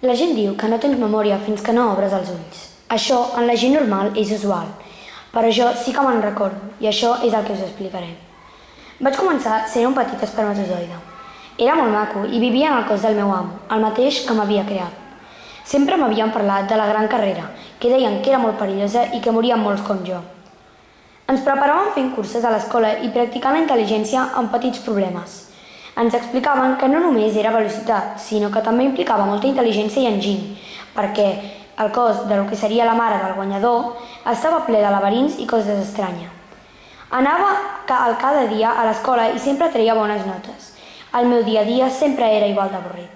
La gent diu que no tens memòria fins que no obres els ulls. Això en la gent normal és usual, però jo sí que me'n recordo i això és el que us explicaré. Vaig començar sent un petit espermatozoide. Era molt maco i vivia en el cos del meu amo, el mateix que m'havia creat. Sempre m'havien parlat de la gran carrera, que deien que era molt perillosa i que morien molts com jo. Ens preparàvem fent curses a l'escola i practicant la intel·ligència amb petits problemes. Ens explicaven que no només era velocitat, sinó que també implicava molta intel·ligència i enginy, perquè el cos de lo que seria la mare del guanyador estava ple de laberints i coses estranyes. Anava al cada dia a l'escola i sempre treia bones notes. El meu dia a dia sempre era igual d'avorrit.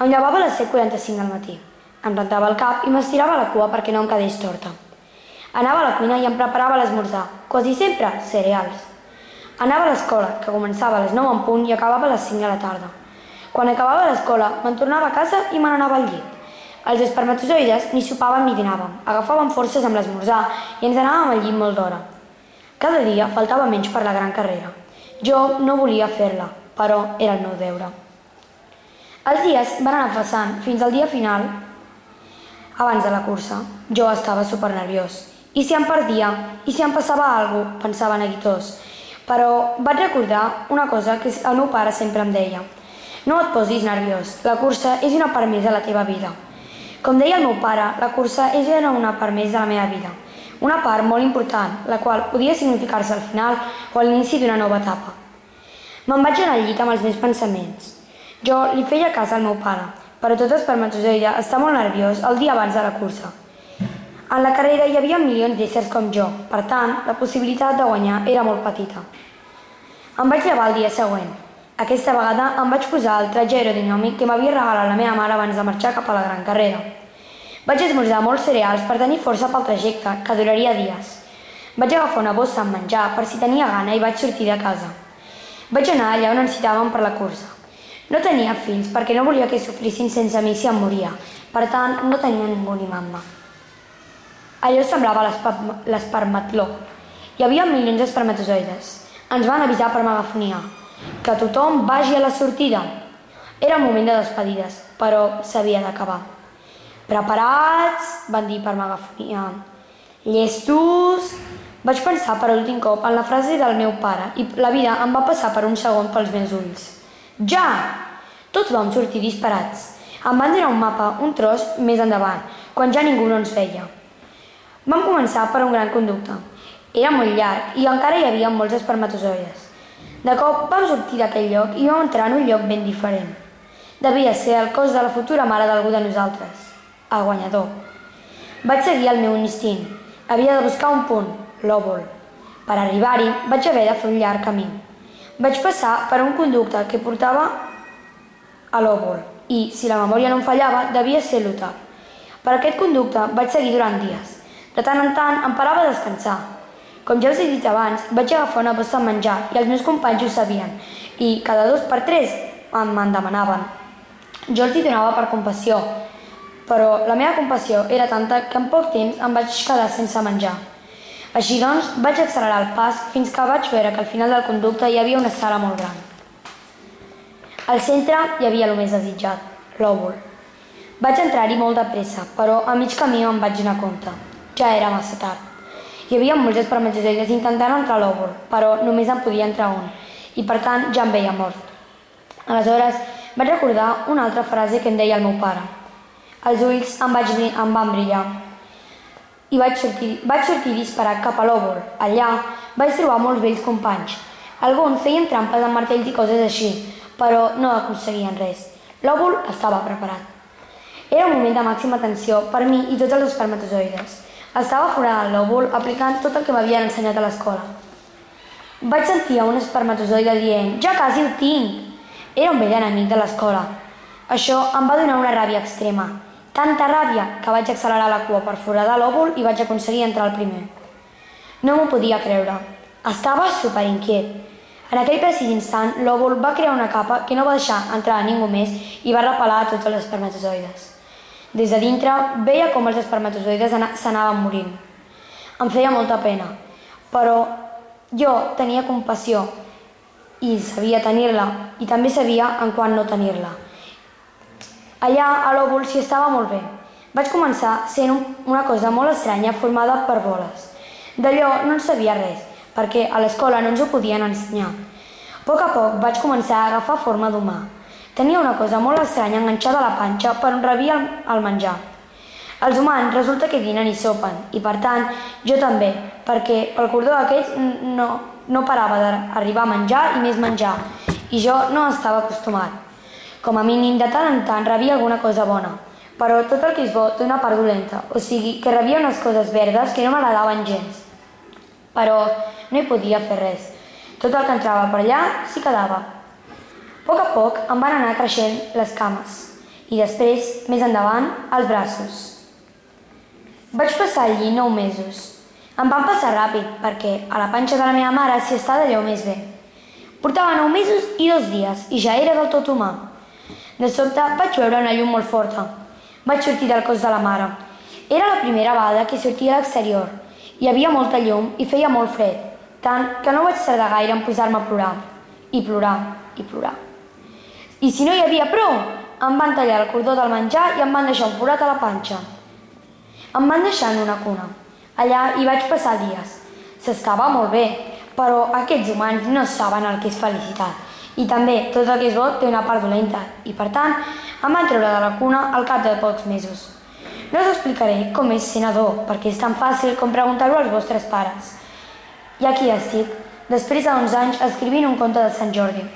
Em llevava a les 7.45 del matí. Em rentava el cap i m'estirava la cua perquè no em quedés torta. Anava a la cuina i em preparava l'esmorzar, quasi sempre cereals. Anava a l'escola, que començava a les 9 en punt i acabava a les 5 de la tarda. Quan acabava l'escola, me'n tornava a casa i me n'anava al llit. Els espermatozoides ni sopàvem ni dinàvem, agafàvem forces amb l'esmorzar i ens anàvem al llit molt d'hora. Cada dia faltava menys per la gran carrera. Jo no volia fer-la, però era el meu deure. Els dies van anar passant fins al dia final. Abans de la cursa, jo estava super nerviós. I si em perdia? I si em passava alguna cosa? Pensava neguitós. Però vaig recordar una cosa que el meu pare sempre em deia. No et posis nerviós, la cursa és una part més de la teva vida. Com deia el meu pare, la cursa és una part més de la meva vida. Una part molt important, la qual podia significar-se al final o a l'inici d'una nova etapa. Me'n vaig anar al llit amb els meus pensaments. Jo li feia cas al meu pare, però tot espermatozoide està molt nerviós el dia abans de la cursa. En la carrera hi havia milions d'éssers com jo, per tant, la possibilitat de guanyar era molt petita. Em vaig llevar el dia següent. Aquesta vegada em vaig posar el tratge aerodinàmic que m'havia regalat la meva mare abans de marxar cap a la gran carrera. Vaig esmorzar molts cereals per tenir força pel trajecte, que duraria dies. Vaig agafar una bossa amb menjar per si tenia gana i vaig sortir de casa. Vaig anar allà on ens per la cursa. No tenia fills perquè no volia que sofrissin sense mi si em moria. Per tant, no tenia ningú ni mamma. Allò semblava l'espermatló. Hi havia milions d'espermatozoides. Ens van avisar per megafonia. Que tothom vagi a la sortida. Era un moment de despedides, però s'havia d'acabar. Preparats? van dir per megafonia. Llestos? Vaig pensar per últim cop en la frase del meu pare i la vida em va passar per un segon pels meus ulls. Ja! Tots vam sortir disparats. Em van donar un mapa, un tros, més endavant, quan ja ningú no ens veia. Vam començar per un gran conducte. Era molt llarg i encara hi havia molts espermatozoides. De cop vam sortir d'aquell lloc i vam entrar en un lloc ben diferent. Devia ser el cos de la futura mare d'algú de nosaltres, el guanyador. Vaig seguir el meu instint. Havia de buscar un punt, l'òvul. Per arribar-hi vaig haver de fer un llarg camí. Vaig passar per un conducte que portava a l'òvul i, si la memòria no em fallava, devia ser l'úter. Per aquest conducte vaig seguir durant dies. De tant en tant em parava a descansar. Com ja us he dit abans, vaig agafar una bossa de menjar i els meus companys ho sabien i cada dos per tres me'n demanaven. Jo els hi donava per compassió, però la meva compassió era tanta que en poc temps em vaig quedar sense menjar. Així doncs, vaig accelerar el pas fins que vaig veure que al final del conducte hi havia una sala molt gran. Al centre hi havia el més desitjat, l'òvul. Vaig entrar-hi molt de pressa, però a mig camí em vaig a compte. Ja era massa tard. Hi havia molts espermatozoides intentant entrar a l'òvul, però només en podia entrar un, i per tant ja em veia mort. Aleshores, vaig recordar una altra frase que em deia el meu pare. Els ulls em, vaig, em van brillar i vaig sortir, vaig sortir disparat cap a l'òvul. Allà vaig trobar molts vells companys. Alguns feien trampes amb martells i coses així, però no aconseguien res. L'òvul estava preparat. Era un moment de màxima tensió per mi i tots els espermatozoides. Estava forant l'òvul aplicant tot el que m'havien ensenyat a l'escola. Vaig sentir un espermatozoide dient «Ja quasi ho tinc!» Era un vell enemic de l'escola. Això em va donar una ràbia extrema. Tanta ràbia que vaig accelerar la cua per foradar l'òvul i vaig aconseguir entrar al primer. No m'ho podia creure. Estava superinquiet. En aquell precís instant, l'òvul va crear una capa que no va deixar entrar a ningú més i va repelar tots els espermatozoides. Des de dintre veia com els espermatozoides s'anaven morint. Em feia molta pena, però jo tenia compassió i sabia tenir-la i també sabia en quan no tenir-la. Allà, a l'òvul, s'hi estava molt bé. Vaig començar sent una cosa molt estranya formada per boles. D'allò no en sabia res, perquè a l'escola no ens ho podien ensenyar. A poc a poc vaig començar a agafar forma d'humà. Tenia una cosa molt estranya enganxada a la panxa per on rebia el, el menjar. Els humans resulta que dinen i sopen, i per tant, jo també, perquè pel cordó aquest no, no parava d'arribar a menjar i més menjar, i jo no estava acostumat. Com a mínim, de tant en tant rebia alguna cosa bona, però tot el que és bo té una part dolenta, o sigui, que rebia unes coses verdes que no m'agradaven gens. Però no hi podia fer res. Tot el que entrava per allà s'hi quedava. Poc a poc em van anar creixent les cames i després, més endavant, els braços. Vaig passar allí nou mesos. Em van passar ràpid, perquè a la panxa de la meva mare s'hi està d'allò més bé. Portava nou mesos i dos dies, i ja era del tot humà. De sobte vaig veure una llum molt forta. Vaig sortir del cos de la mare. Era la primera vegada que sortia a l'exterior. Hi havia molta llum i feia molt fred, tant que no vaig tardar gaire en posar-me a plorar. I plorar, i plorar. I si no hi havia prou, em van tallar el cordó del menjar i em van deixar un forat a la panxa. Em van deixar en una cuna. Allà hi vaig passar dies. S'estava molt bé, però aquests humans no saben el que és felicitat. I també tot el que és bo té una part dolenta i per tant em van treure de la cuna al cap de pocs mesos. No us explicaré com és ser nadó, perquè és tan fàcil com preguntar-ho als vostres pares. I aquí estic, després de 11 anys escrivint un conte de Sant Jordi.